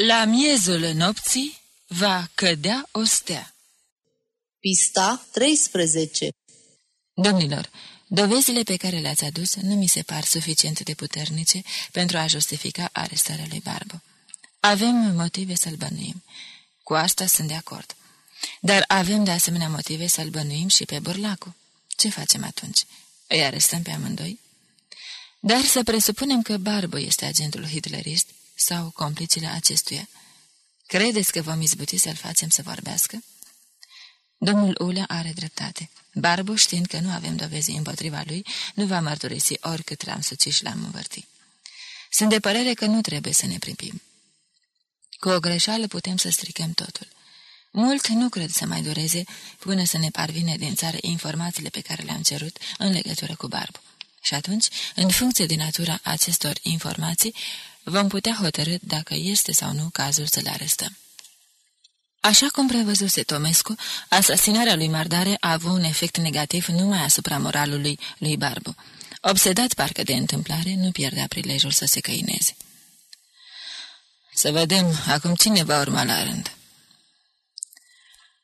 La miezul nopții va cădea o stea. Pista 13 Domnilor, dovezile pe care le-ați adus nu mi se par suficient de puternice pentru a justifica arestarea lui Barbu. Avem motive să-l bănuim. Cu asta sunt de acord. Dar avem de asemenea motive să-l bănuim și pe Burlacu. Ce facem atunci? Îi arestăm pe amândoi? Dar să presupunem că Barbu este agentul hitlerist sau complicile acestuia. Credeți că vom izbuti să-l facem să vorbească? Domnul Ulea are dreptate. Barbu, știind că nu avem dovezi împotriva lui, nu va mărturisi oricât l-am sucit și l-am învârtit. Sunt de părere că nu trebuie să ne pripim. Cu o greșeală putem să stricăm totul. Mult nu cred să mai dureze până să ne parvine din țară informațiile pe care le-am cerut în legătură cu Barbu. Și atunci, în funcție din natura acestor informații, vom putea hotărâ dacă este sau nu cazul să le arestăm. Așa cum prevăzuse Tomescu, asasinarea lui Mardare a avut un efect negativ numai asupra moralului lui Barbu. Obsedat parcă de întâmplare, nu pierdea prilejul să se căineze. Să vedem acum cine va urma la rând.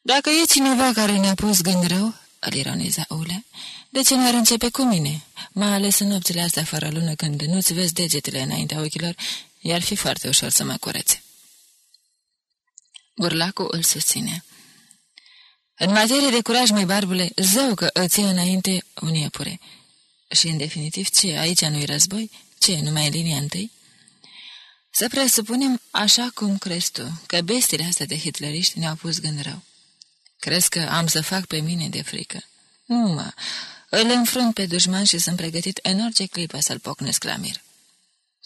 Dacă e cineva care ne-a pus gând rău, îl ironiza Ule, de ce nu ar începe cu mine? Mai ales în nopțile astea fără lună, când nu-ți vezi degetele înaintea ochilor, i-ar fi foarte ușor să mă curețe. Burlacul îl susține. În materie de curaj, mai barbule, zău că îți înainte un iepure. Și, în definitiv, ce? Aici nu-i război? Ce? Numai linia întâi? Să presupunem, așa cum crezi tu, că bestiile astea de hitleriști ne-au pus gând rău. Crezi că am să fac pe mine de frică? Nu, mă. Îl înfrunt pe dușman și sunt pregătit în orice clipă să-l pocnesc la mir.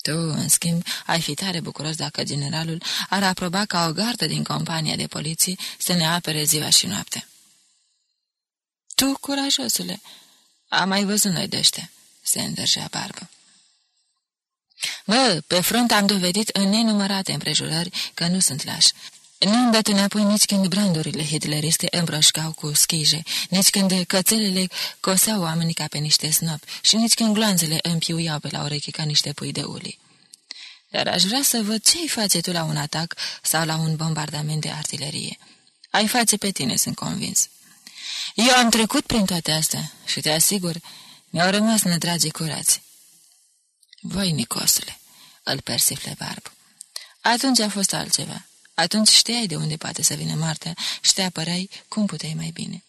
Tu, în schimb, ai fi tare bucuros dacă generalul ar aproba ca o gardă din compania de poliție să ne apere ziua și noaptea. Tu, curajosule, am mai văzut noi de ăștia, se îndrăgea barbă. Mă, pe front am dovedit în nenumărate împrejurări că nu sunt lași. Nu-mi dat înapoi nici când brandurile hitleriste îmbrășcau cu schije, nici când cățelele coseau oamenii ca pe niște snopi și nici când gloanțele împiuiau pe la urechi ca niște pui de uli. Dar aș vrea să văd ce-i face tu la un atac sau la un bombardament de artilerie. Ai face pe tine, sunt convins. Eu am trecut prin toate astea și te asigur, mi-au rămas nădragii curați. Voi, Nicosule, îl persifle barb. Atunci a fost altceva. Atunci știai de unde poate să vină moartea și te apărai cum puteai mai bine.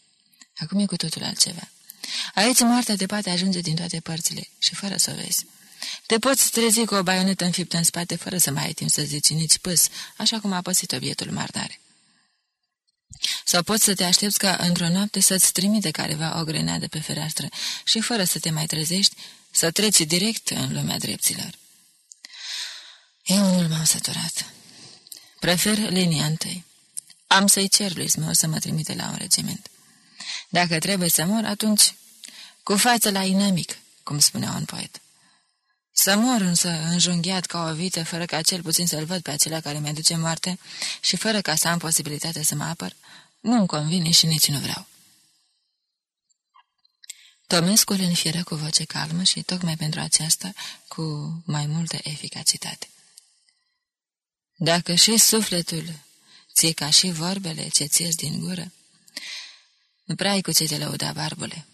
Acum e cu totul altceva. Aici moartea te poate ajunge din toate părțile și fără să o vezi. Te poți trezi cu o baionetă înfiptă în spate fără să mai ai timp să zici nici pâs, așa cum a păsit obietul mardare. Sau poți să te aștepți ca într-o noapte să-ți trimite careva o grenadă pe fereastră și fără să te mai trezești, să treci direct în lumea dreptilor. Eu nu m-am săturat. Prefer linia întâi. Am să-i cer lui Smeu să mă trimite la un regiment. Dacă trebuie să mor, atunci cu față la inamic, cum spunea un poet. Să mor însă înjunghiat ca o vită, fără ca cel puțin să-l văd pe acela care mi-aduce moarte și fără ca să am posibilitatea să mă apăr, nu-mi convine și nici nu vreau. Tomescu îl înfieră cu voce calmă și, tocmai pentru aceasta, cu mai multă eficacitate. Dacă și sufletul ție ca și vorbele ce ți din gură, nu prea ai cu ce te lăuda, barbule.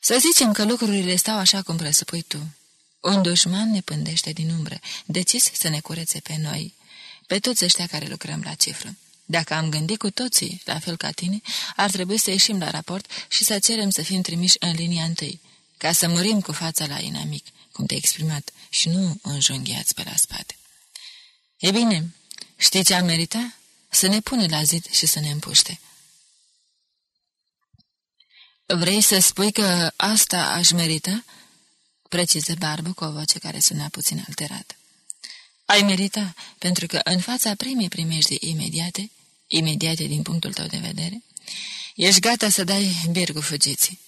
Să zicem că lucrurile stau așa cum presupui tu. Un dușman ne pândește din umbră, decis să ne curețe pe noi, pe toți ăștia care lucrăm la cifră. Dacă am gândit cu toții, la fel ca tine, ar trebui să ieșim la raport și să cerem să fim trimiși în linia întâi, ca să murim cu fața la inamic, cum te-ai exprimat, și nu înjunghiați pe la spate. E bine, știi ce am meritat? Să ne pune la zid și să ne împuște. Vrei să spui că asta aș merita?" preciză Barbă cu o voce care suna puțin alterată. Ai merita, pentru că în fața primei primești imediate, imediate din punctul tău de vedere, ești gata să dai birgul fugiții.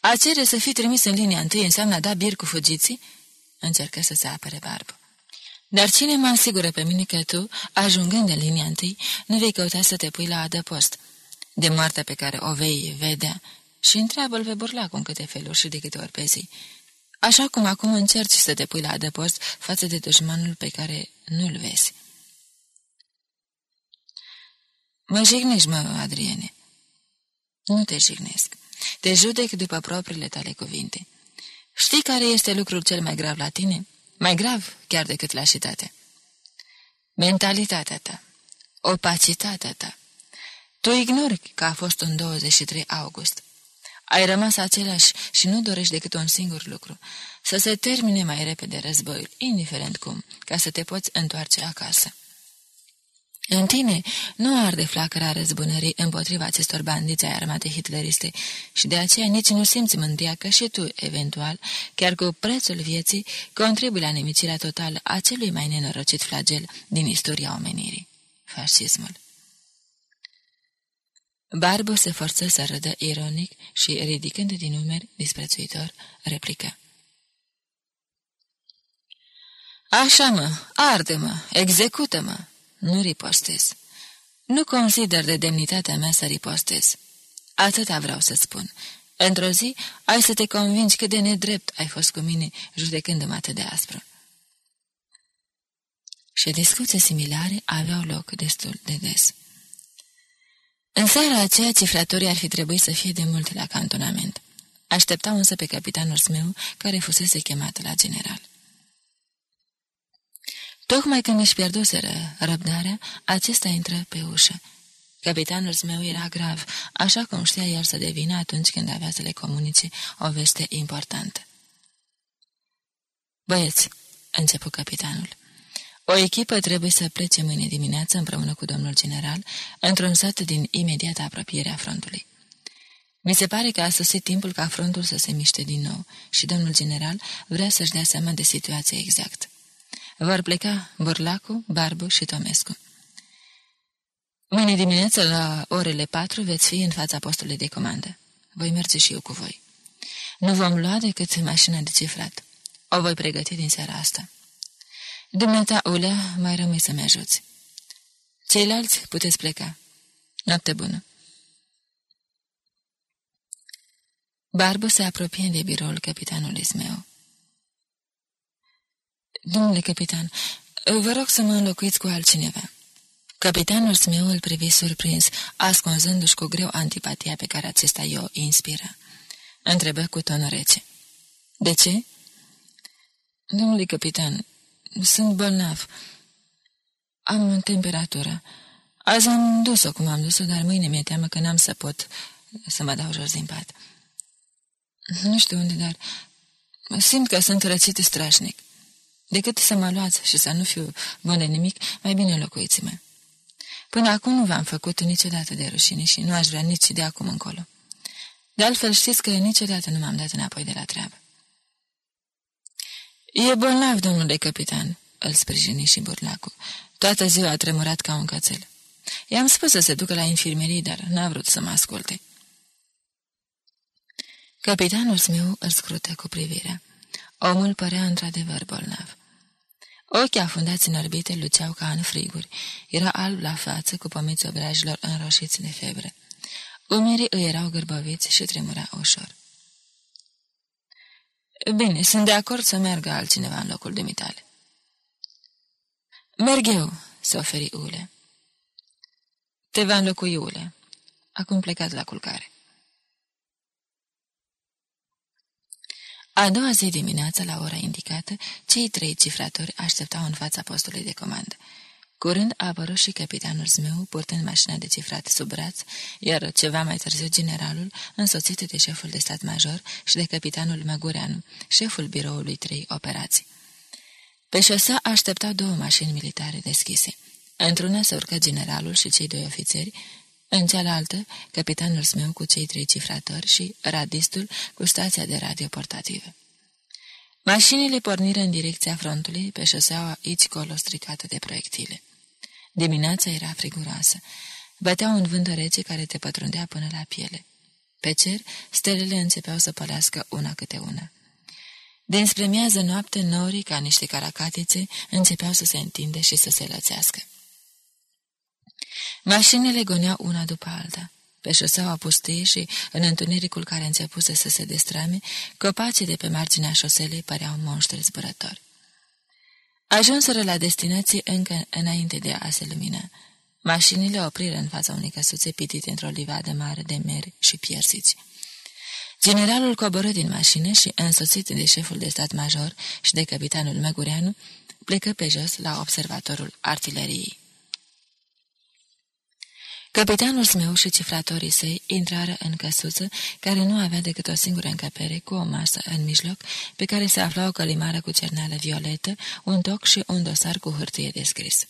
A cere să fii trimis în linia întâi înseamnă a da bir cu fugiții? Încercă să se apere barbă. Dar cine mă asigură pe mine că tu, ajungând în linia întâi, nu vei căuta să te pui la adăpost, de moartea pe care o vei vedea, și întreabă-l pe burlac în câte feluri și de câte ori pe zi. așa cum acum încerci să te pui la adăpost față de dușmanul pe care nu-l vezi. Mă jignești, mă, Adriene. Nu te jignesc. Te judec după propriile tale cuvinte. Știi care este lucrul cel mai grav la tine? Mai grav chiar decât lașitatea. Mentalitatea ta. Opacitatea ta. Tu ignori că a fost un 23 august. Ai rămas același și nu dorești decât un singur lucru, să se termine mai repede războiul, indiferent cum, ca să te poți întoarce acasă. În tine nu arde flacăra răzbunării împotriva acestor bandiți ai armate hitleriste și de aceea nici nu simți mândria că și tu, eventual, chiar cu prețul vieții, contribui la nemicirea totală a celui mai nenorocit flagel din istoria omenirii, fascismul. Barbu se forță să râdă ironic și, ridicând din numeri, disprețuitor, replică. Așa mă, arde-mă, execută-mă, nu ripostez. Nu consider de demnitatea mea să ripostez. Atâta vreau să spun. Într-o zi ai să te convingi cât de nedrept ai fost cu mine, judecându-mă atât de aspru. Și discuții similare aveau loc destul de des. În seara aceea, cifratorii ar fi trebuit să fie de mult la cantonament. Așteptau însă pe capitanul meu, care fusese chemat la general. Tocmai când își pierduseră răbdarea, acesta intră pe ușă. Capitanul meu era grav, așa cum știa el să devină atunci când avea să le comunice o veste importantă. Băieți, începu capitanul, o echipă trebuie să plece mâine dimineață împreună cu domnul general într-un sat din imediată apropiere a frontului. Mi se pare că a sosit timpul ca frontul să se miște din nou și domnul general vrea să-și dea seama de situație exact. Vor pleca Burlacu, Barbu și Tomescu. Mâine dimineață, la orele patru, veți fi în fața postului de comandă. Voi merge și eu cu voi. Nu vom lua decât mașina de cifrat. O voi pregăti din seara asta. Dumneata, Ulea, mai rămâi să-mi ajuți. Ceilalți puteți pleca. Noapte bună. Barbu se apropie de biroul capitanului meu. Domnule capitan, vă rog să mă înlocuiți cu altcineva." Capitanul meu îl privi surprins, ascunzându-și cu greu antipatia pe care acesta i-o inspiră. Întrebă cu ton rece. De ce?" Domnule capitan, sunt bolnav. Am temperatură. Azi am dus-o cum am dus-o, dar mâine mi-e teamă că n-am să pot să mă dau jos din pat. Nu știu unde, dar simt că sunt răcit strașnic. Decât să mă luați și să nu fiu bun de nimic, mai bine locuiți-mă. Până acum nu v-am făcut niciodată de rușine și nu aș vrea nici de acum încolo. De altfel știți că niciodată nu m-am dat înapoi de la treabă. E bolnav, domnule capitan, îl sprijini și burlacul. Toată ziua a tremurat ca un cățel. I-am spus să se ducă la infirmerie, dar n-a vrut să mă asculte. Capitanul meu îl scrută cu privirea. Omul părea într-adevăr bolnav. Ochii afundați în orbite luceau ca în friguri. Era alb la față, cu pomeții obrajilor înroșiți de febră. Umerii îi erau gârbăviți și tremura ușor. Bine, sunt de acord să meargă altcineva în locul dumitale. Merg eu, se oferi Ule. Te va înlocui Ule. Acum plecați la culcare. A doua zi dimineață, la ora indicată, cei trei cifratori așteptau în fața postului de comandă. Curând a apărut și capitanul Zmeu, purtând mașina de cifrat sub braț, iar ceva mai târziu generalul, însoțit de șeful de stat major și de capitanul Măgureanu, șeful biroului trei operații. Pe șosea așteptau două mașini militare deschise. Într-una se urcă generalul și cei doi ofițeri, în cealaltă, capitanul meu cu cei trei cifratori și radistul cu stația de radio portativă. Mașinile porniră în direcția frontului pe șoseaua aici colo stricată de proiectile. Dimineața era friguroasă. Bătea un vânt rece care te pătrundea până la piele. Pe cer, stelele începeau să pălească una câte una. Dinspre miază noapte, norii, ca niște caracatițe, începeau să se întinde și să se lățească. Mașinile goneau una după alta. Pe șoseaua pustie și în întunericul care începuse să se destrame, copacii de pe marginea șoselei păreau monștri zburători. Ajunseră la destinație încă înainte de a se lumina. Mașinile opriră în fața unei căsuțe pitite într-o livadă mare de meri și piersiți. Generalul coboră din mașină și, însoțit de șeful de stat major și de capitanul Măgureanu, plecă pe jos la observatorul artileriei. Capitanul Smeu și cifratorii săi intrară în căsuță, care nu avea decât o singură încăpere, cu o masă în mijloc, pe care se afla o călimară cu cerneală violetă, un toc și un dosar cu hârtie de scris.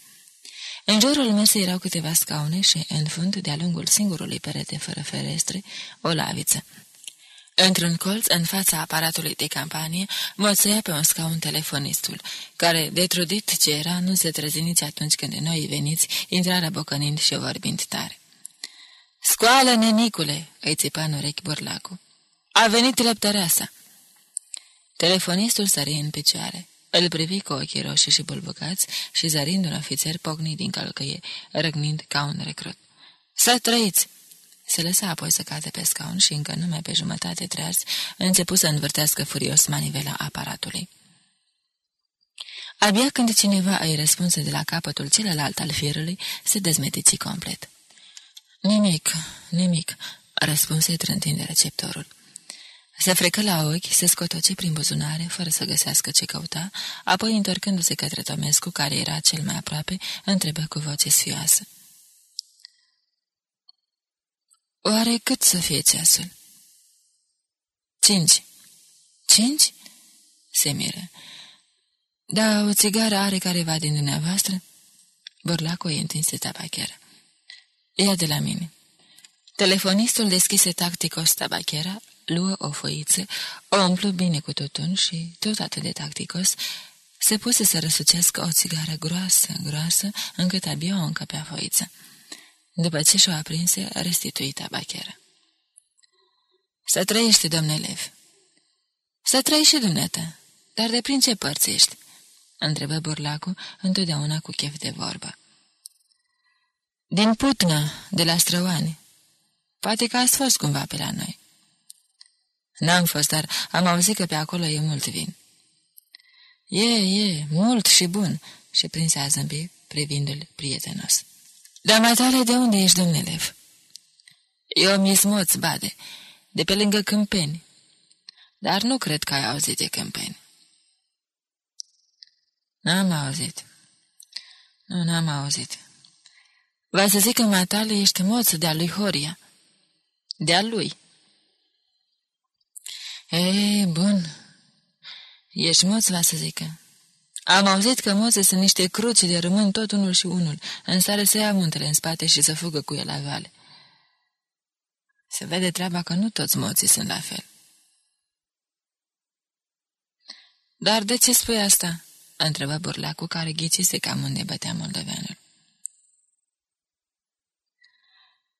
În jurul mesei erau câteva scaune și, în fund, de-a lungul singurului perete fără ferestre, o laviță. Într-un colț, în fața aparatului de campanie, moțea pe un scaun telefonistul, care, detrudit ce era, nu se trezi nici atunci când noi veniți, intrară bocănind și vorbind tare. Scoală, nenicule!" îi țipa în urechi burlacul. A venit lăptăreasa!" Telefonistul sări în picioare. Îl privi cu ochii roșii și bulbucați și zărind un ofițer pocnit din călcăie, răgnind ca un recrut. Să trăiți! Se lăsa apoi să cade pe scaun și încă numai pe jumătate treaz început să învârtească furios manivela aparatului. Abia când cineva îi răspunse de la capătul celălalt al firului, se dezmetiți complet. Nimic, nimic, răspunse trântind de receptorul. Se frecă la ochi, se scotoce prin buzunare, fără să găsească ce căuta, apoi, întorcându-se către Tomescu, care era cel mai aproape, întrebă cu voce sfioasă. Oare cât să fie ceasul? Cinci. Cinci? Se miră. Da, o țigară are careva din dumneavoastră? Borlacul îi întinse tabachera. Ia de la mine. Telefonistul deschise tacticos tabachera, luă o foiță, o umplu bine cu tutun și, tot atât de tacticos, se puse să răsucească o țigară groasă, groasă, încât abia o încăpea foiță. După ce și-o aprinse, restitui tabachera. Să trăiești, domnule Lev. Să trăiești și dumneata. Dar de prin ce părți ești? Întrebă burlacul, întotdeauna cu chef de vorbă. Din Putna, de la Străoani. Poate că ați fost cumva pe la noi. N-am fost, dar am auzit că pe acolo e mult vin. E, e, mult și bun, și prinse a zâmbi, privindu-l prietenos. Dar mai tale de unde ești, domnule Eu mi smoț, bade, de pe lângă câmpeni. Dar nu cred că ai auzit de câmpeni. N-am auzit. Nu, n-am auzit. Va să zic că matale ești moț de-a lui Horia. De-a lui. E, bun. Ești moț, va să zică. Am auzit că moțe sunt niște cruci de rămân tot unul și unul, în stare să ia muntele în spate și să fugă cu el la vale. Se vede treaba că nu toți moții sunt la fel. Dar de ce spui asta?" întrebă burlacul care ghicise cam unde bătea moldoveanul.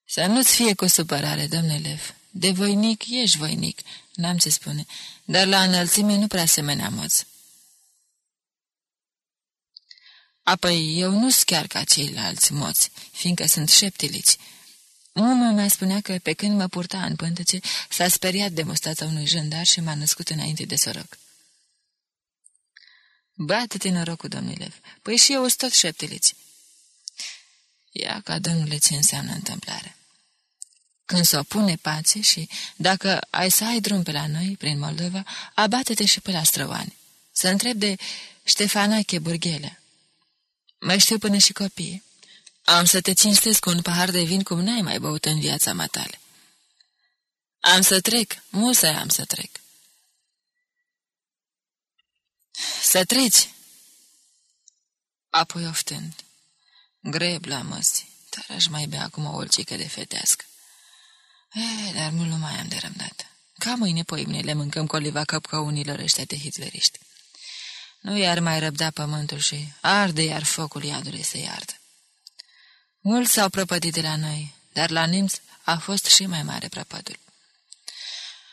Să nu-ți fie cu supărare, domnule Lev. De voinic ești voinic, n-am ce spune, dar la înălțime nu prea semenea moți. Apoi eu nu sunt chiar ca ceilalți moți, fiindcă sunt șeptiliți. Mama mai spunea că pe când mă purta în pântece, s-a speriat de mustața unui jândar și m-a născut înainte de soroc. Bate-te norocul, domnule, păi și eu sunt tot șeptiliți. Ia ca domnule ce înseamnă întâmplare. Când s-o pune pace și, dacă ai să ai drum pe la noi, prin Moldova, abate-te și pe la străoani. Să întreb de Ștefanache Burghele. Mai știu până și copii. Am să te cinstesc cu un pahar de vin cum n-ai mai băut în viața matale. Am să trec, musai am să trec. Să treci! Apoi oftând. Greb la măsi, dar aș mai bea acum o olcică de fetească. E, dar mult nu mai am de rămdat. Ca mâine, poimne, le mâncăm coliva căpcăunilor ăștia de hitleriști. Nu i-ar mai răbda pământul și arde iar focul iadului să iardă. Mulți s-au prăpădit de la noi, dar la nemți a fost și mai mare prăpădul.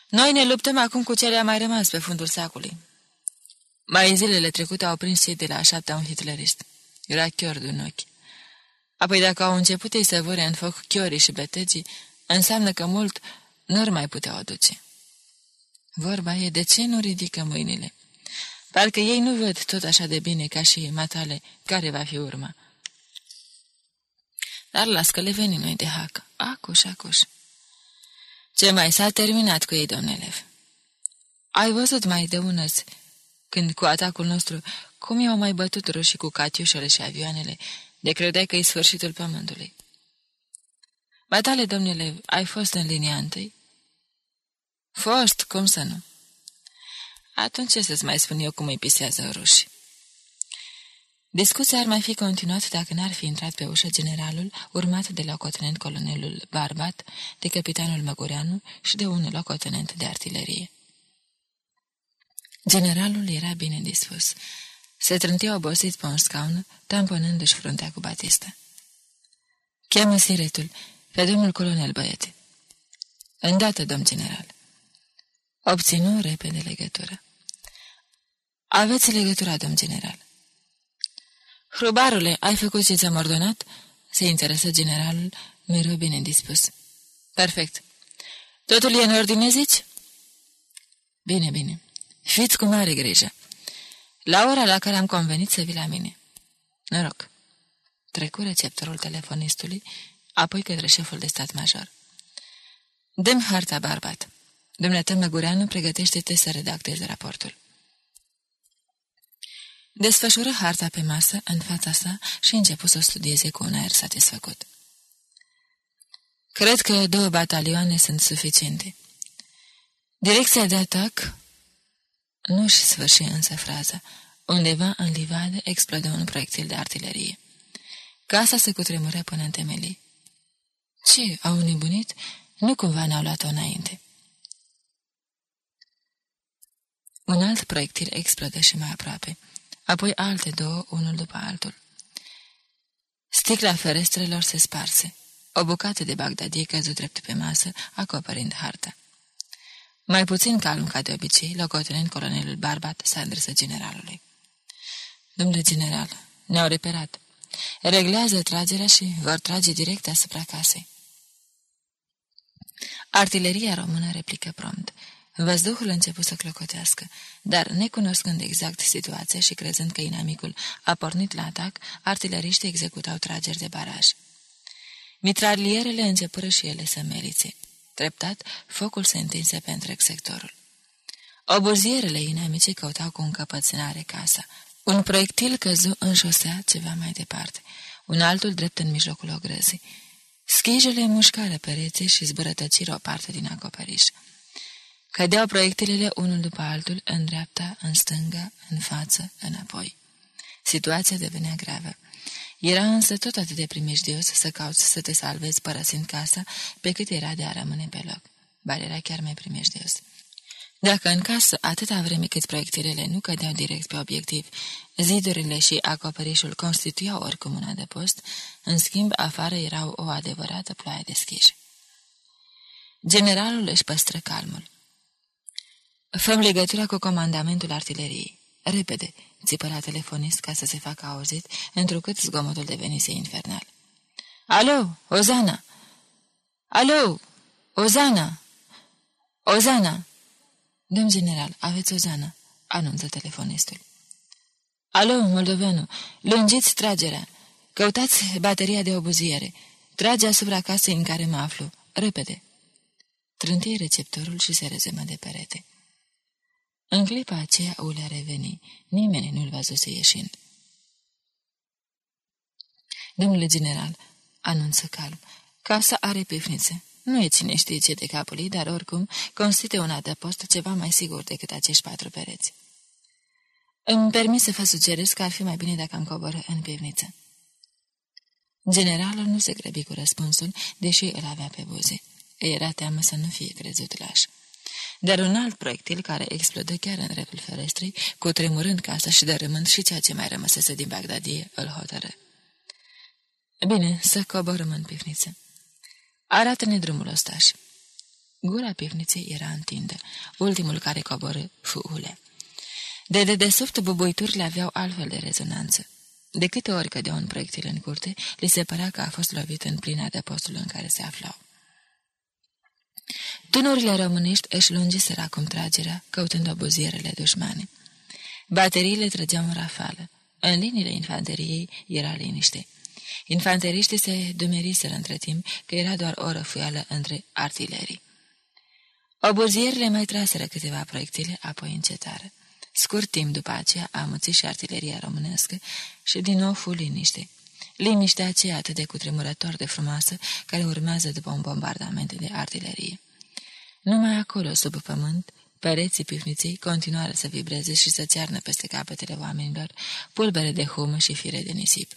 Noi ne luptăm acum cu cele mai rămas pe fundul sacului. Mai în zilele trecute au prins cei de la șaptea un hitlerist. Era chior de un ochi. Apoi dacă au început ei să vore în foc chiorii și betegii, înseamnă că mult nu mai puteau aduce. Vorba e de ce nu ridică mâinile. Parcă ei nu văd tot așa de bine ca și matale care va fi urma. Dar las că le venim noi de hac. Acuș, acuș. Ce mai s-a terminat cu ei, domnule? Ai văzut mai de unăți, când cu atacul nostru, cum i-au mai bătut roșii cu catiușele și avioanele, de credeai că e sfârșitul pământului. Batale, domnule, ai fost în linia întâi? Fost, cum să nu? Atunci ce să-ți mai spun eu cum îi pisează rușii? Discuția ar mai fi continuat dacă n-ar fi intrat pe ușă generalul, urmat de locotenent colonelul Barbat, de capitanul Măgureanu și de un locotenent de artilerie. Generalul era bine dispus. Se trântea obosit pe un scaun, tamponându-și fruntea cu batista. Cheamă siretul, pe domnul colonel băiete. Îndată, domn general. Obținu repede legătură. Aveți legătura, domn general. Hrubarule, ai făcut ce ți-am ordonat?" se interesă generalul, mereu bine dispus. Perfect. Totul e în ordine, zici?" Bine, bine. Fiți cu mare grijă. La ora la care am convenit să vii la mine. Noroc. Trecu receptorul telefonistului, apoi către șeful de stat major. Dăm harta, barbat. Dumneata Măgureanu, pregătește-te să redactezi raportul. Desfășură harta pe masă în fața sa și începu să o studieze cu un aer satisfăcut. Cred că două batalioane sunt suficiente. Direcția de atac nu-și sfârși însă fraza. Undeva în livadă explodă un proiectil de artilerie. Casa se cutremură până în temelii. Ce, au nebunit? Nu cumva n-au luat-o înainte. Un alt proiectil explodă și mai aproape apoi alte două, unul după altul. Sticla ferestrelor se sparse. O bucată de bagdadie căzut drept pe masă, acoperind harta. Mai puțin calm ca de obicei, locotenent colonelul Barbat s-a adresat generalului. Domnule general, ne-au reperat. Reglează tragerea și vor trage direct asupra casei. Artileria română replică prompt. Văzduhul a început să clocotească, dar, necunoscând exact situația și crezând că inamicul a pornit la atac, artileriștii executau trageri de baraj. Mitralierele începură și ele să merițe. Treptat, focul se întinse pe întreg sectorul. Obuzierele inamice căutau cu încăpățânare casa. Un proiectil căzu în șosea ceva mai departe, un altul drept în mijlocul ogrăzii. Schijele mușcară pereții și zbărătăciră o parte din acoperiș. Cădeau proiectilele unul după altul, în dreapta, în stânga, în față, înapoi. Situația devenea gravă. Era însă tot atât de primejdios să cauți să te salvezi părăsind casa, pe cât era de a rămâne pe loc. Bar era chiar mai primejdios. Dacă în casă, atâta vreme cât proiectilele nu cădeau direct pe obiectiv, zidurile și acoperișul constituiau oricum un adăpost, în schimb, afară erau o adevărată ploaie de schiși. Generalul își păstră calmul. Făm legătura cu comandamentul artileriei. Repede, țipă la telefonist ca să se facă auzit, întrucât zgomotul devenise infernal. Alo, Ozana! Alo, Ozana! Ozana! Domn general, aveți Ozana, anunță telefonistul. Alo, Moldovenu, lungiți tragerea. Căutați bateria de obuziere. Trage asupra casei în care mă aflu. Repede. Trântie receptorul și se rezemă de perete. În clipa aceea Ulea reveni. Nimeni nu-l văzuse ieșind. Domnule general, anunță calm, casa are pivnițe. Nu e cine știe ce de capul ei, dar oricum constituie un adăpost ceva mai sigur decât acești patru pereți. Îmi permis să vă sugerez că ar fi mai bine dacă am coboră în pivniță. Generalul nu se grăbi cu răspunsul, deși îl avea pe buze. Era teamă să nu fie crezut laș dar un alt proiectil care explodă chiar în dreptul ferestrei, cu tremurând casa și dărâmând și ceea ce mai rămăsese din Bagdadie, îl hotără. Bine, să coborâm în pivniță. Arată-ne drumul ostaș. Gura pivniței era întindă, ultimul care coboră fuule. De dedesubt, bubuiturile aveau altfel de rezonanță. De câte ori cădea un proiectil în curte, li se părea că a fost lovit în plina de postul în care se aflau. Tunurile românești își lungiseră acum tragerea, căutând obuzierele dușmane. Bateriile trăgeau în rafală. În liniile infanteriei era liniște. Infanteriștii se dumeriseră între timp că era doar o răfuială între artilerii. Obuzierile mai traseră câteva proiectile, apoi încetară. Scurt timp după aceea a muțit și artileria românească și din nou fu liniște. Liniștea aceea atât de cutremurător de frumoasă care urmează după un bombardament de artilerie. Numai acolo, sub pământ, pereții pivniței continuară să vibreze și să țearnă peste capetele oamenilor pulbere de humă și fire de nisip.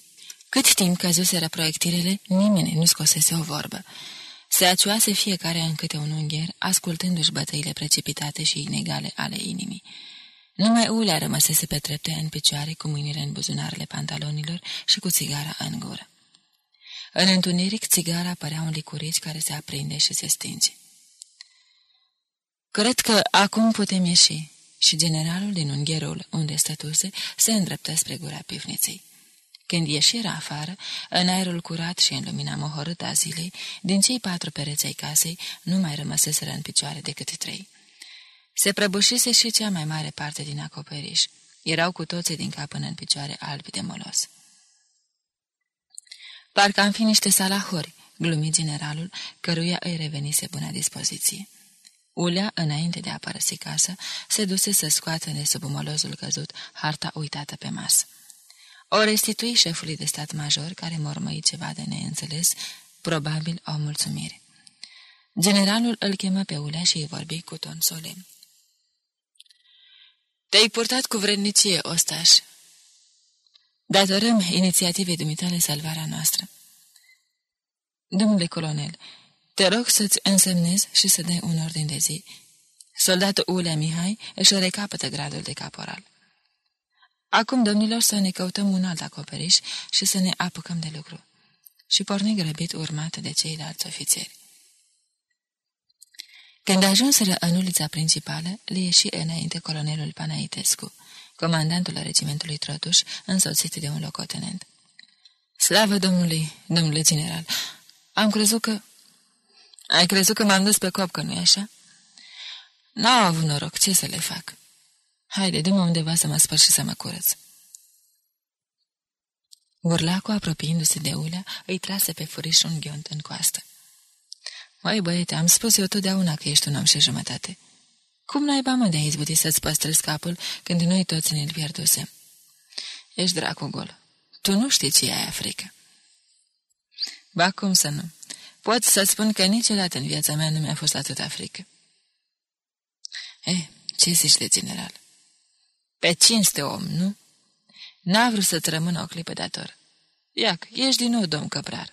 Cât timp căzuseră proiectilele, nimeni nu scosese o vorbă. Se acioase fiecare în câte un ungher, ascultându-și bătăile precipitate și inegale ale inimii. Numai Ulea rămăsese pe trepte în picioare, cu mâinile în buzunarele pantalonilor și cu țigara în gură. În întuneric, țigara părea un licurici care se aprinde și se stinge. Cred că acum putem ieși." Și generalul din ungherul unde stătuse se îndreptă spre gura pivniței. Când ieșirea afară, în aerul curat și în lumina mohorâtă a zilei, din cei patru pereți ai casei nu mai rămăseseră în picioare decât trei. Se prăbușise și cea mai mare parte din acoperiș. Erau cu toții din cap până în picioare albi de molos. Parcă am fi niște salahori, glumi generalul, căruia îi revenise bună dispoziție. Ulea, înainte de a părăsi casa, se duse să scoată de sub molozul căzut harta uitată pe masă. O restitui șefului de stat major, care mormăi ceva de neînțeles, probabil o mulțumire. Generalul îl chemă pe Ulea și îi vorbi cu ton solemn. Te-ai purtat cu vrednicie, ostaș. Datorăm inițiativei dumitale salvarea noastră. Domnule colonel, te rog să-ți însemnezi și să dai un ordin de zi. Soldatul Ulea Mihai își recapătă gradul de caporal. Acum, domnilor, să ne căutăm un alt acoperiș și să ne apucăm de lucru. Și porni grăbit urmat de ceilalți ofițeri. Când ajunseră în ulița principală, le ieși înainte colonelul Panaitescu, comandantul regimentului Trotuș, însoțit de un locotenent. Slavă Domnului, domnule general! Am crezut că... Ai crezut că m-am dus pe copcă, nu-i așa? N-au avut noroc, ce să le fac? Haide, dă-mă undeva să mă spăr și să mă curăț. Urlacu, apropiindu-se de ulea, îi trase pe furiș un ghiont în coastă. Măi, băiete, am spus eu totdeauna că ești un om și jumătate. Cum n-ai mă de a izbuti să-ți păstrezi capul când noi toți ne-l pierdusem? Ești dracu gol. Tu nu știi ce e aia frică. Ba, cum să nu? Pot să spun că niciodată în viața mea nu mi-a fost atâta frică. Eh, ce zici de general? Pe cinste om, nu? N-a vrut să-ți rămână o clipă dator. Iac, ești din nou domn căprar.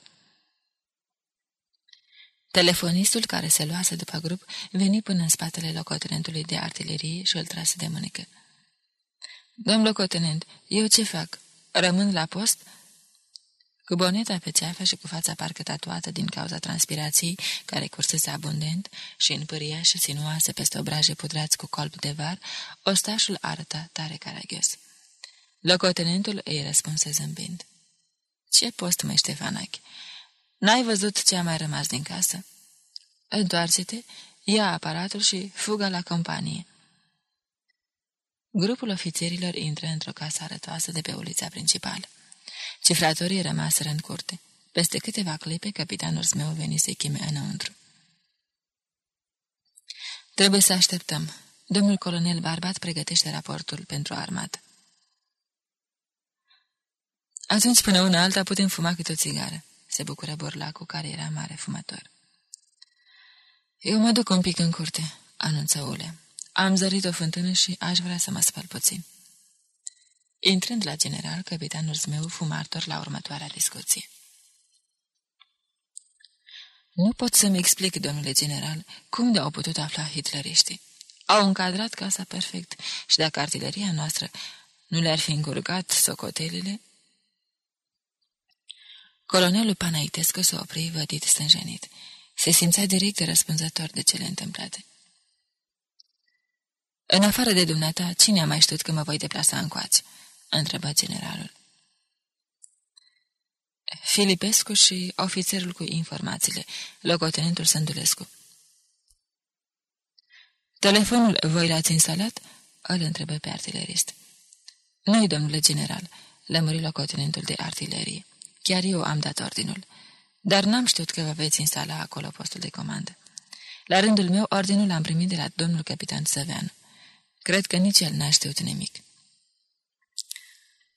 Telefonistul care se luase după grup veni până în spatele locotenentului de artilerie și îl trase de mânecă. Domn locotenent, eu ce fac? Rămân la post?" Cu boneta pe ceafă și cu fața parcă tatuată din cauza transpirației, care cursese abundent și pâria și sinuase peste obraje pudrați cu colp de var, ostașul arăta tare caragios. Locotenentul îi răspunse zâmbind. Ce post, măi Ștefanache? N-ai văzut ce a mai rămas din casă? Întoarce-te, ia aparatul și fugă la companie. Grupul ofițerilor intră într-o casă arătoasă de pe ulița principală. Cifratorii rămaseră în curte. Peste câteva clipe, capitanul meu veni să-i chime înăuntru. Trebuie să așteptăm. Domnul colonel Barbat pregătește raportul pentru armată. Atunci, până una alta, putem fuma câte o țigară se bucură Borlacu, care era mare fumător. Eu mă duc un pic în curte," anunță Ule. Am zărit o fântână și aș vrea să mă spăl puțin." Intrând la general, capitanul meu fu martor la următoarea discuție. Nu pot să-mi explic, domnule general, cum de-au putut afla hitleriștii. Au încadrat casa perfect și dacă artileria noastră nu le-ar fi încurcat socotelile, Colonelul Panaitescu se opri vădit stânjenit. Se simțea direct răspunzător de cele întâmplate. În afară de dumneata, cine a mai știut că mă voi deplasa în coați? întrebă generalul. Filipescu și ofițerul cu informațiile, locotenentul Sândulescu. Telefonul voi l-ați instalat?" îl întrebă pe artilerist. Nu-i, domnule general," lămuri locotenentul de artilerie. Chiar eu am dat ordinul. Dar n-am știut că vă veți instala acolo postul de comandă. La rândul meu, ordinul l-am primit de la domnul capitan Săveanu. Cred că nici el n-a știut nimic.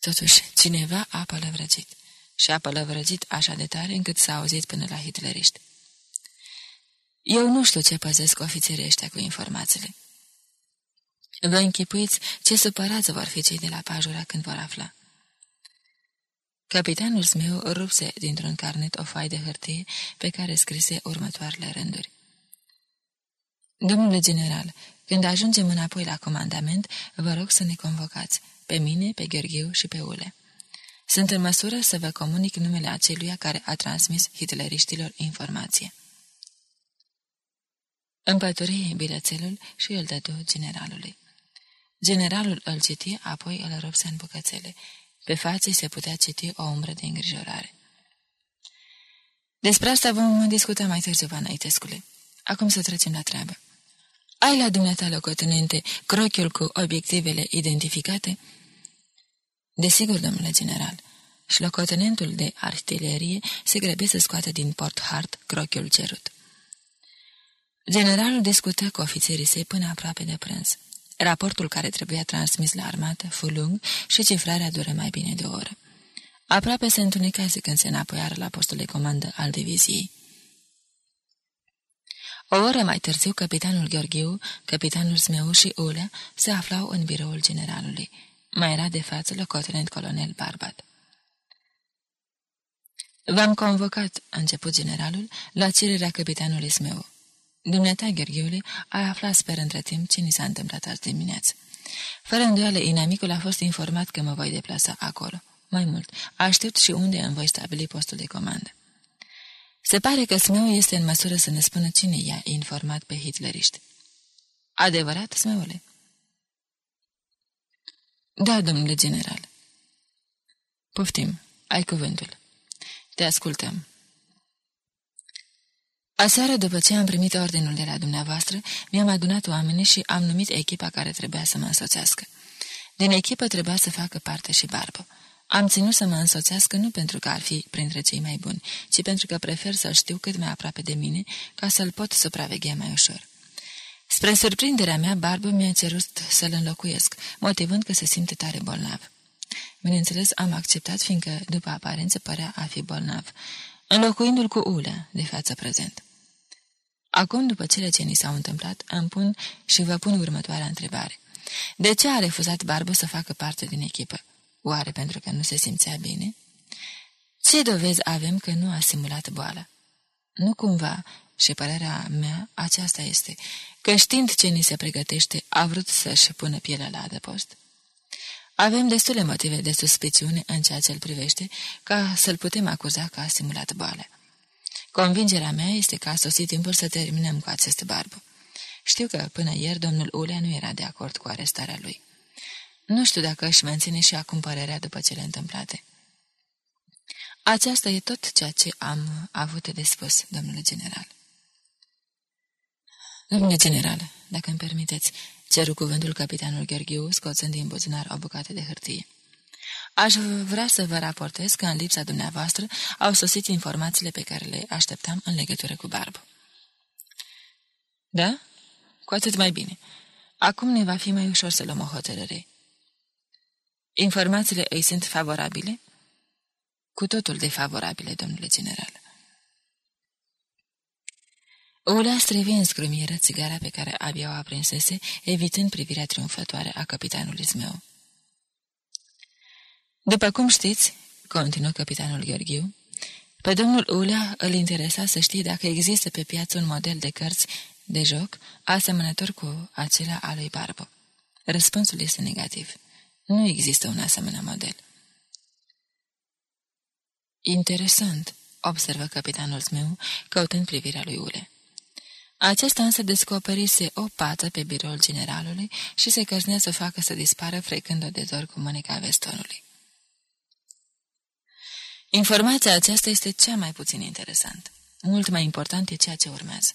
Totuși, cineva a pălăvrăgit. Și a pălăvrăgit așa de tare încât s-a auzit până la hitleriști. Eu nu știu ce păzesc ofițerii ăștia cu informațiile. Vă închipuiți ce supărați vor fi cei de la pajura când vor afla. Capitanul meu rupse dintr-un carnet o foaie de hârtie pe care scrise următoarele rânduri. Domnule general, când ajungem înapoi la comandament, vă rog să ne convocați, pe mine, pe Gheorgheu și pe Ule. Sunt în măsură să vă comunic numele aceluia care a transmis hitleriștilor informație. Împături bilețelul și îl dădu generalului. Generalul îl citi, apoi îl rupse în bucățele. Pe față se putea citi o umbră de îngrijorare. Despre asta vom discuta mai târziu, Vanaitescule. Acum să trecem la treabă. Ai la dumneata, locotenente, crochiul cu obiectivele identificate?" Desigur, domnule general." Și locotenentul de artilerie se grăbe să scoată din port hart crochiul cerut. Generalul discută cu ofițerii săi până aproape de prânz. Raportul care trebuia transmis la armată fu lung și cifrarea dură mai bine de o oră. Aproape se întunecase când se înapoiară la postul de comandă al diviziei. O oră mai târziu, capitanul Gheorghiu, capitanul Smeu și Ulea se aflau în biroul generalului. Mai era de față locotenent colonel Barbat. V-am convocat, a început generalul, la cererea capitanului Smeu. Dumneata, Gheorghiule, ai aflat, sper, între timp ce ni s-a întâmplat azi dimineață. Fără îndoială, inamicul a fost informat că mă voi deplasa acolo. Mai mult, aștept și unde îmi voi stabili postul de comandă. Se pare că Smeu este în măsură să ne spună cine i-a informat pe hitleriști. Adevărat, Smeule? Da, domnule general. Poftim, ai cuvântul. Te ascultăm. Aseară, după ce am primit ordinul de la dumneavoastră, mi-am adunat oamenii și am numit echipa care trebuia să mă însoțească. Din echipă trebuia să facă parte și barbă. Am ținut să mă însoțească nu pentru că ar fi printre cei mai buni, ci pentru că prefer să-l știu cât mai aproape de mine, ca să-l pot supraveghea mai ușor. Spre surprinderea mea, Barbă mi-a cerut să-l înlocuiesc, motivând că se simte tare bolnav. Bineînțeles, am acceptat, fiindcă, după aparență, părea a fi bolnav, înlocuindu-l cu Ulea, de față prezent. Acum, după cele ce ni s-au întâmplat, îmi pun și vă pun următoarea întrebare. De ce a refuzat Barbă să facă parte din echipă? Oare pentru că nu se simțea bine? Ce dovezi avem că nu a simulat boala? Nu cumva, și părerea mea aceasta este, că știind ce ni se pregătește, a vrut să-și pună pielea la adăpost? Avem destule motive de suspiciune în ceea ce îl privește, ca să-l putem acuza că a simulat boala. Convingerea mea este că a sosit timpul să terminăm cu acest barbă. Știu că până ieri domnul Ulea nu era de acord cu arestarea lui. Nu știu dacă își menține și acum părerea după cele întâmplate. Aceasta e tot ceea ce am avut de spus, domnule general. Domnule general, dacă îmi permiteți, ceru cuvântul capitanul Gheorghiu, scoțând din buzunar o bucată de hârtie. Aș vrea să vă raportez că în lipsa dumneavoastră au sosit informațiile pe care le așteptam în legătură cu Barbu. Da? Cu atât mai bine. Acum ne va fi mai ușor să luăm o hotărâre. Informațiile îi sunt favorabile? Cu totul defavorabile, domnule general. Ulea strivi în scrumieră țigara pe care abia o aprinsese, evitând privirea triumfătoare a capitanului meu. După cum știți, continuă capitanul Gheorghiu, pe domnul Ulea îl interesa să știe dacă există pe piață un model de cărți de joc asemănător cu acela al lui Barbo. Răspunsul este negativ. Nu există un asemenea model. Interesant, observă capitanul meu, căutând privirea lui Ule. Acesta însă descoperise o pată pe biroul generalului și se căznea să facă să dispară frecând-o de dor cu mâneca vestonului. Informația aceasta este cea mai puțin interesantă. Mult mai important e ceea ce urmează.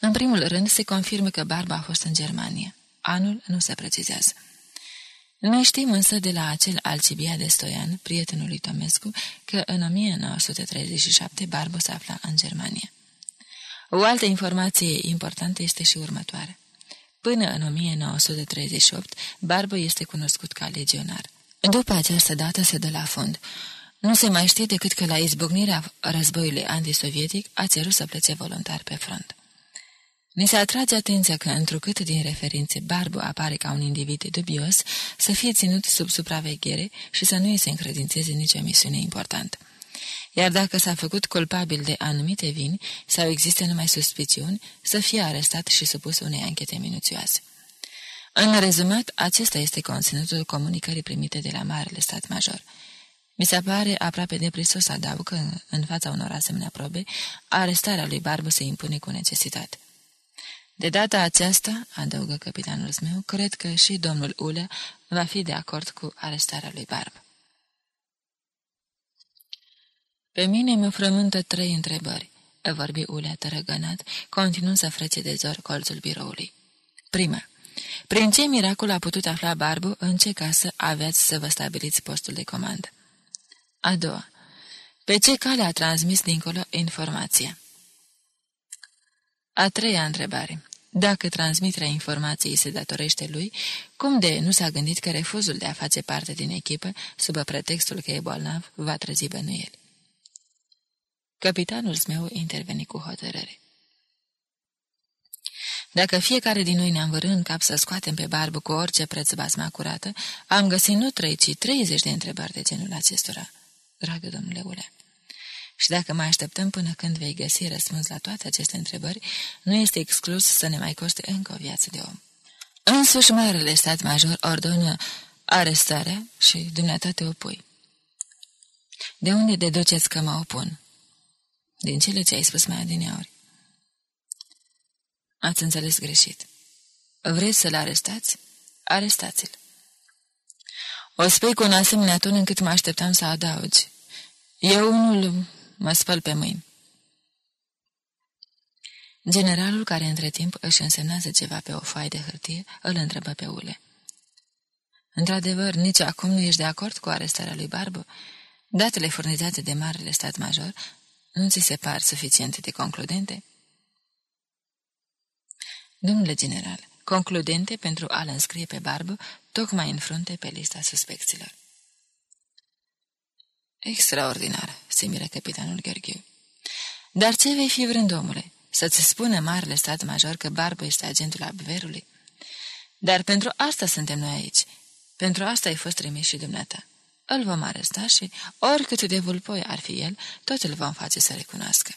În primul rând, se confirmă că Barba a fost în Germania. Anul nu se precizează. Noi știm însă de la acel de Stoian, prietenul lui Tomescu, că în 1937 Barbu se afla în Germania. O altă informație importantă este și următoarea. Până în 1938, Barbu este cunoscut ca legionar. După această dată se dă la fund. Nu se mai știe decât că la izbucnirea războiului antisovietic a cerut să plece voluntar pe front. Ni se atrage atenția că, întrucât din referințe Barbu apare ca un individ dubios, să fie ținut sub supraveghere și să nu îi se încredințeze nicio misiune importantă. Iar dacă s-a făcut culpabil de anumite vini sau există numai suspiciuni, să fie arestat și supus unei anchete minuțioase. În rezumat, acesta este conținutul comunicării primite de la Marele Stat Major. Mi se pare aproape de prisos să adaug că, în fața unor asemenea probe, arestarea lui Barbu se impune cu necesitate. De data aceasta, adăugă capitanul meu, cred că și domnul Ulea va fi de acord cu arestarea lui Barb. Pe mine mă frământă trei întrebări, vorbi Ulea tărăgănat, continuând să frece de zor colțul biroului. Prima. Prin ce miracol a putut afla Barbu în ce casă aveați să vă stabiliți postul de comandă? A doua. Pe ce cale a transmis dincolo informația? A treia întrebare. Dacă transmiterea informației se datorește lui, cum de nu s-a gândit că refuzul de a face parte din echipă, sub pretextul că e bolnav, va trezi bănuieli? Capitanul meu interveni cu hotărâre. Dacă fiecare din noi ne-am vărât în cap să scoatem pe barbă cu orice preț basma curată, am găsit nu trei, ci treizeci de întrebări de genul acestora, dragă domnule Ulea. Și dacă mai așteptăm până când vei găsi răspuns la toate aceste întrebări, nu este exclus să ne mai coste încă o viață de om. Însuși Marele Stat Major ordonă arestarea și dumneata te opui. De unde deduceți că mă opun? Din cele ce ai spus mai adineauri. Ați înțeles greșit. Vreți să-l arestați? Arestați-l. O spui cu un asemenea ton încât mă așteptam să adaugi. Eu unul mă spăl pe mâini. Generalul, care între timp își însemnează ceva pe o foaie de hârtie, îl întrebă pe Ule. Într-adevăr, nici acum nu ești de acord cu arestarea lui Barbu? Datele furnizate de Marele Stat Major nu ți se par suficient de concludente? Domnule general, concludente pentru a-l înscrie pe Barbu tocmai în frunte pe lista suspecților. Extraordinar, se miră capitanul Gheorghiu. Dar ce vei fi vrând, omule? Să-ți spună marele stat major că Barbu este agentul abverului? Dar pentru asta suntem noi aici. Pentru asta ai fost trimis și dumneata. Îl vom aresta și, oricât de vulpoi ar fi el, tot îl vom face să recunoască.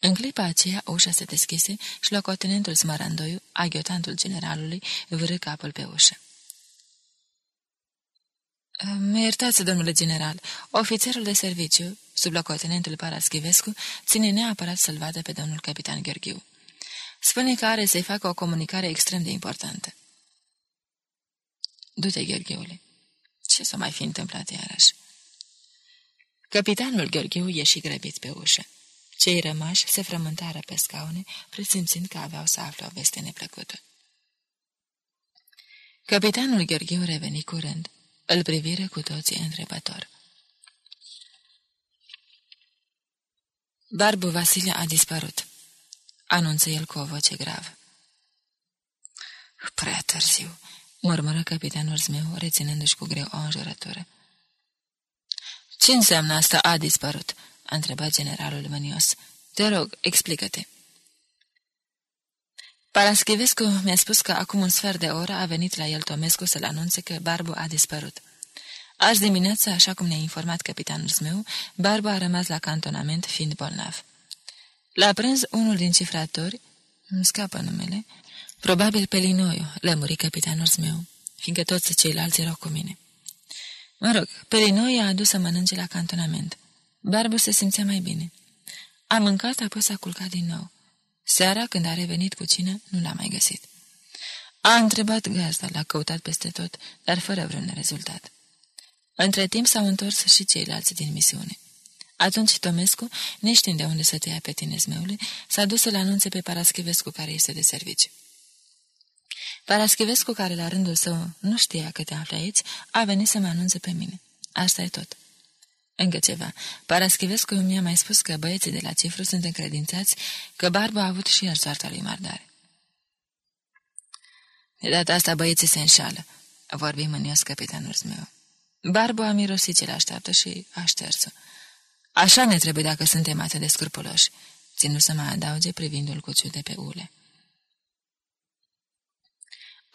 În clipa aceea, ușa se deschise și locotenentul Smarandoiu, aghiotantul generalului, vârâ capul pe ușă. Mă iertați, domnule general, ofițerul de serviciu, sublocotenentul Paraschivescu, ține neapărat să-l vadă pe domnul capitan Gheorghiu. Spune că are să-i facă o comunicare extrem de importantă. Du-te, Gheorghiule. Ce s-a mai fi întâmplat iarăși? Capitanul Gheorghiu ieși grăbit pe ușă. Cei rămași se frământară pe scaune, presimțind că aveau să afle o veste neplăcută. Capitanul Gheorghiu reveni curând. Îl privire cu toții întrebător. Barbu Vasile a dispărut, anunță el cu o voce gravă. Prea târziu, murmură capitanul meu, reținându-și cu greu o înjurătură. Ce înseamnă asta a dispărut?" a întrebat generalul mânios. Te rog, explică-te." Paraschivescu mi-a spus că acum un sfert de oră a venit la el Tomescu să-l anunțe că Barbu a dispărut. Azi dimineața, așa cum ne-a informat capitanul meu, Barbu a rămas la cantonament fiind bolnav. La prânz, unul din cifratori, îmi scapă numele, probabil pe Linoiu, lămuri capitanul meu, fiindcă toți ceilalți erau cu mine. Mă rog, Pelinoiu a adus să mănânce la cantonament. Barbu se simțea mai bine. A mâncat, apoi s-a culcat din nou. Seara, când a revenit cu cină, nu l-a mai găsit. A întrebat gazda, l-a căutat peste tot, dar fără vreun rezultat. Între timp s-au întors și ceilalți din misiune. Atunci Tomescu, neștiind de unde să te ia pe tine zmeule, s-a dus să-l anunțe pe Paraschivescu care este de serviciu. Paraschivescu, care la rândul său nu știa că te afli aici, a venit să mă anunțe pe mine. Asta e tot. Încă ceva. Paraschivescu mi-a mai spus că băieții de la cifru sunt încredințați că Barbu a avut și el soarta lui Mardare. De data asta băieții se înșală, vorbi mânios capitanul meu. Barbu a mirosit ce așteaptă și a șters-o. Așa ne trebuie dacă suntem atât de scrupuloși, ținut să mai adauge privindul cu ciude pe ule.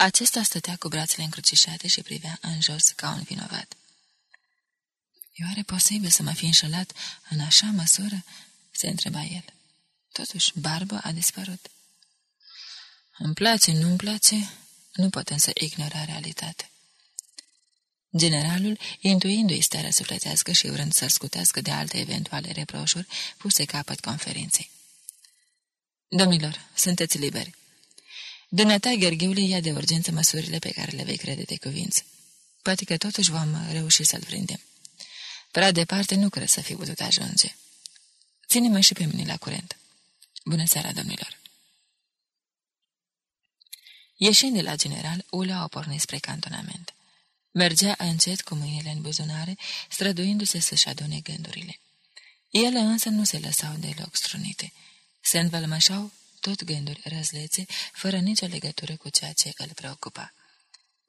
Acesta stătea cu brațele încrucișate și privea în jos ca un vinovat. E oare posibil să mă fi înșelat în așa măsură?" se întreba el. Totuși, barba a dispărut. Îmi place, nu-mi place, nu pot însă ignora realitatea. Generalul, intuindu-i starea sufletească și vrând să-l scutească de alte eventuale reproșuri, puse capăt conferinței. Domnilor, sunteți liberi. Dumneata, Gheorghiule, ia de urgență măsurile pe care le vei crede de cuvință. Poate că totuși vom reuși să-l prindem. Prea departe nu cred să fi putut ajunge. Ține-mă și pe mine la curent. Bună seara, domnilor! Ieșind de la general, Ula o pornit spre cantonament. Mergea încet cu mâinile în buzunare, străduindu-se să-și adune gândurile. Ele însă nu se lăsau deloc strunite. Se învălmășau tot gânduri răzlețe, fără nicio legătură cu ceea ce îl preocupa.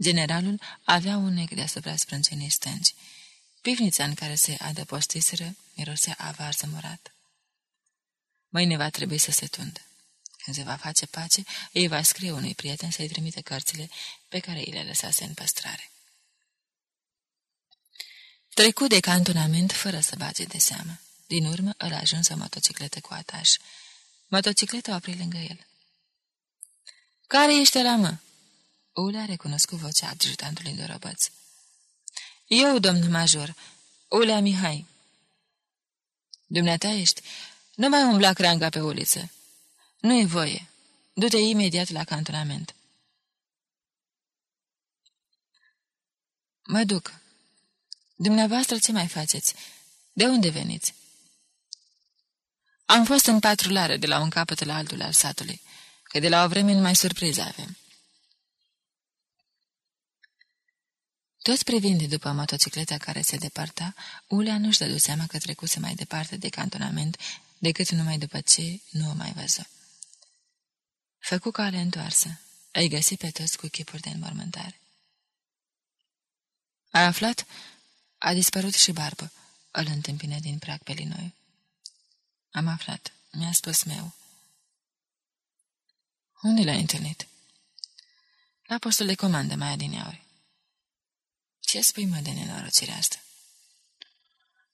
Generalul avea un nec deasupra sprâncenii stângi. Pivnița în care se adăpostiseră mirosea a varză murat. Mâine va trebui să se tundă. Când se va face pace, ei va scrie unui prieten să-i trimite cărțile pe care îi le lăsase în păstrare. Trecu de cantonament fără să bage de seamă. Din urmă îl ajuns o motocicletă cu ataș. Motocicleta opri lângă el. Care ești la mă?" Ule a recunoscut vocea adjutantului de robăț. Eu, domn major, Ulea Mihai." Dumneata ești? Nu mai umbla creanga pe uliță. Nu-i voie. Du-te imediat la cantonament." Mă duc. Dumneavoastră ce mai faceți? De unde veniți?" Am fost în patrulare de la un capăt la altul al satului, că de la o vreme numai surpriză avem. Toți privind după motocicleta care se depărta, Ulea nu-și dădu seama că trecuse mai departe de cantonament decât numai după ce nu o mai văzut. Făcu cale întoarsă. Îi găsi pe toți cu chipuri de înmormântare. Ai aflat? A dispărut și barbă. Îl întâmpine din prag pe Linoiu. Am aflat. Mi-a spus meu. Unde l-ai întâlnit? La postul de comandă mai adineauri. Ce spui, mă, de nenorocirea asta?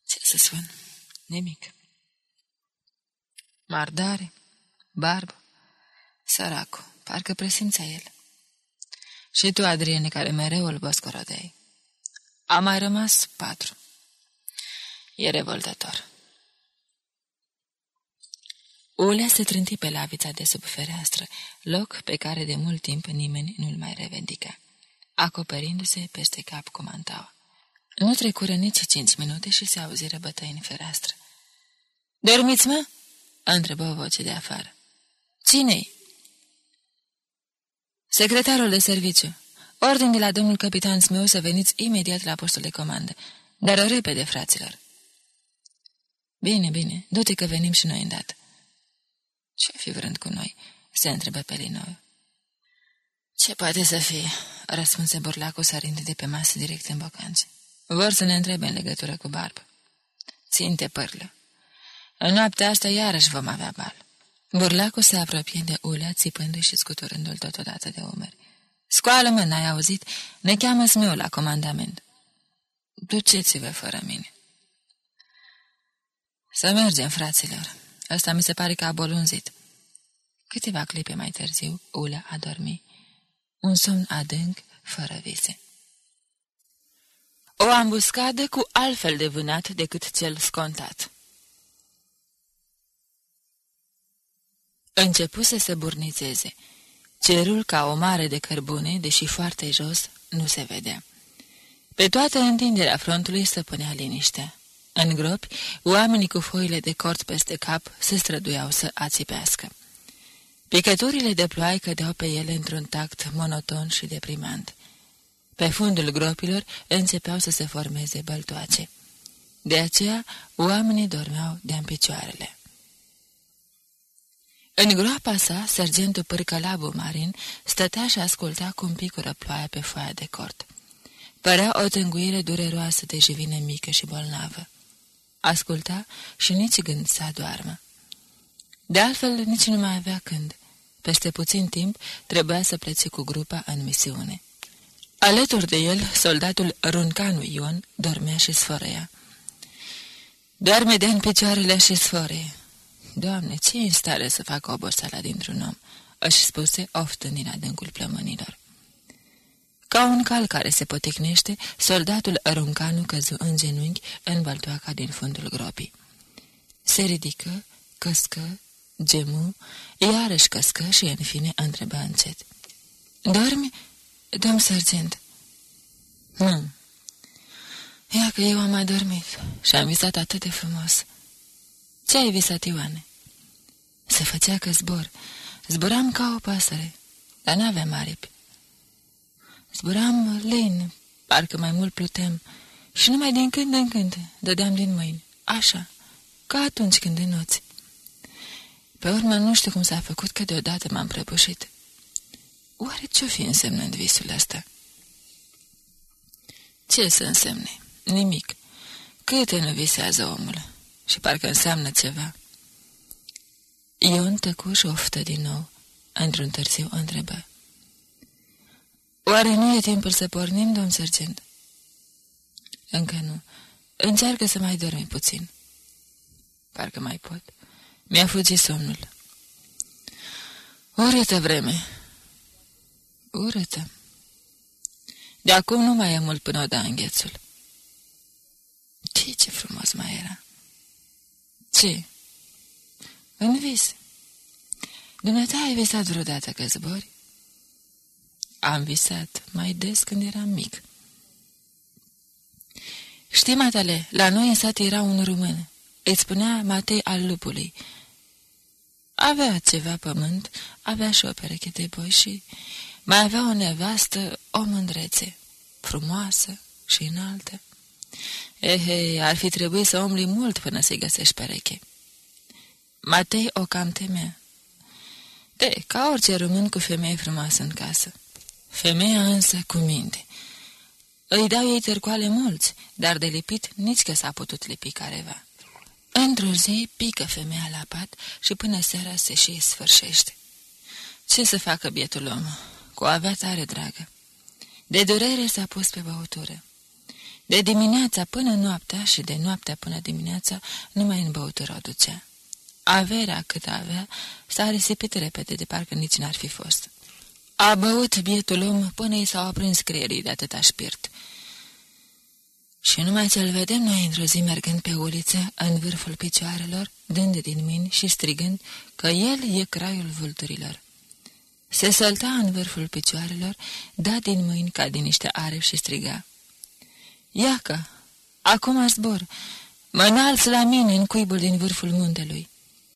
Ce să spun? Nimic. Mardare, barbă, săracu, parcă presimța el. Și tu, Adriene, care mereu îl băscorodeai. A mai rămas patru. E revoltător. Ulea se trânti pe lavița de sub fereastră, loc pe care de mult timp nimeni nu-l mai revendica, acoperindu-se peste cap cu mantaua. Nu trecură nici cinci minute și se auziră bătăi în fereastră. Dormiți, mă?" întrebă o voce de afară. Cine-i?" Secretarul de serviciu. Ordin de la domnul capitan meu să veniți imediat la postul de comandă, dar repede, fraților." Bine, bine, du-te că venim și noi îndată." Ce fi vrând cu noi?" se întrebă pe Linoi. Ce poate să fie?" răspunse burlacul sărind de pe masă direct în bocanci. Vor să ne întrebe în legătură cu barbă. Ținte pârlă. În noaptea asta iarăși vom avea bal. Burlacul se apropie de ulea, țipându-i și scuturându-l totodată de umeri. Scoală-mă, n-ai auzit? Ne cheamă Smeu la comandament. Duceți-vă fără mine. Să mergem, fraților. Ăsta mi se pare că a bolunzit. Câteva clipe mai târziu, Ula a dormit. Un somn adânc, fără vise. O ambuscadă cu altfel de vânat decât cel scontat. Începu să se burnițeze. Cerul, ca o mare de cărbune, deși foarte jos, nu se vedea. Pe toată întinderea frontului stăpânea liniștea. În gropi, oamenii cu foile de cort peste cap se străduiau să ațipească. Picăturile de ploaie cădeau pe ele într-un tact monoton și deprimant. Pe fundul gropilor începeau să se formeze băltoace. De aceea, oamenii dormeau de-în picioarele. În groapa sa, sergentul Pârcălabu Marin stătea și asculta cum picură ploaia pe foaia de cort. Părea o tânguire dureroasă de jivină mică și bolnavă. Asculta și nici gând să adoarmă. De altfel, nici nu mai avea când. Peste puțin timp trebuia să plece cu grupa în misiune. Alături de el, soldatul Runcanu Ion dormea și sfărăia. Doarme de în picioarele și sfărăie. Doamne, ce e în stare să facă oboseala dintr-un om?" își spuse oftând din adâncul plămânilor. Ca un cal care se poticnește, soldatul Runcanu căzu în genunchi în băltoaca din fundul gropii. Se ridică, căscă, gemu, iarăși căscă și, în fine, întreba încet. Dormi, domn sergent?" Nu." Ia că eu am mai dormit și am visat atât de frumos." Ce ai visat, Ioane?" Se făcea că zbor. Zburam ca o pasăre, dar n-aveam aripi. Zburam lin, parcă mai mult plutem, și numai din când în când dădeam din mâini, așa, ca atunci când înnoți. Pe urmă nu știu cum s-a făcut că deodată m-am prăbușit. Oare ce-o fi însemnând visul ăsta? Ce să însemne? Nimic. Câte nu visează omul? Și parcă înseamnă ceva. Ion tăcu și oftă din nou. Într-un târziu o întrebă. Oare nu e timpul să pornim, domn sergent? Încă nu. Încearcă să mai dormi puțin. Parcă mai pot. Mi-a fugit somnul. Urâtă vreme. Urâtă. De acum nu mai e mult până o da înghețul. Ce, ce frumos mai era. Ce? În vis. Dumneata ai visat vreodată că zbori? Am visat mai des când eram mic. Știi, matale, la noi în sat era un român. Îți spunea Matei al lupului. Avea ceva pământ, avea și o pereche de boi și mai avea o nevastă, o mândrețe, frumoasă și înaltă. Ehe, ar fi trebuit să umbli mult până să-i găsești pereche. Matei o cam temea. De, ca orice român cu femeie frumoasă în casă. Femeia însă cu minte. Îi dau ei târcoale mulți, dar de lipit nici că s-a putut lipi careva. Într-o zi pică femeia la pat și până seara se și sfârșește. Ce să facă bietul om? Cu avea tare dragă. De durere s-a pus pe băutură. De dimineața până noaptea și de noaptea până dimineața numai în băutură o ducea. Averea cât avea s-a risipit repede de parcă nici n-ar fi fost. A băut bietul om până i s-au aprins creierii de atâta șpirt. Și numai să-l vedem noi într-o zi mergând pe uliță, în vârful picioarelor, dând din mâini și strigând că el e craiul vulturilor. Se sălta în vârful picioarelor, da din mâini ca din niște arepi și striga. Iacă, acum zbor, mă înalți la mine în cuibul din vârful muntelui.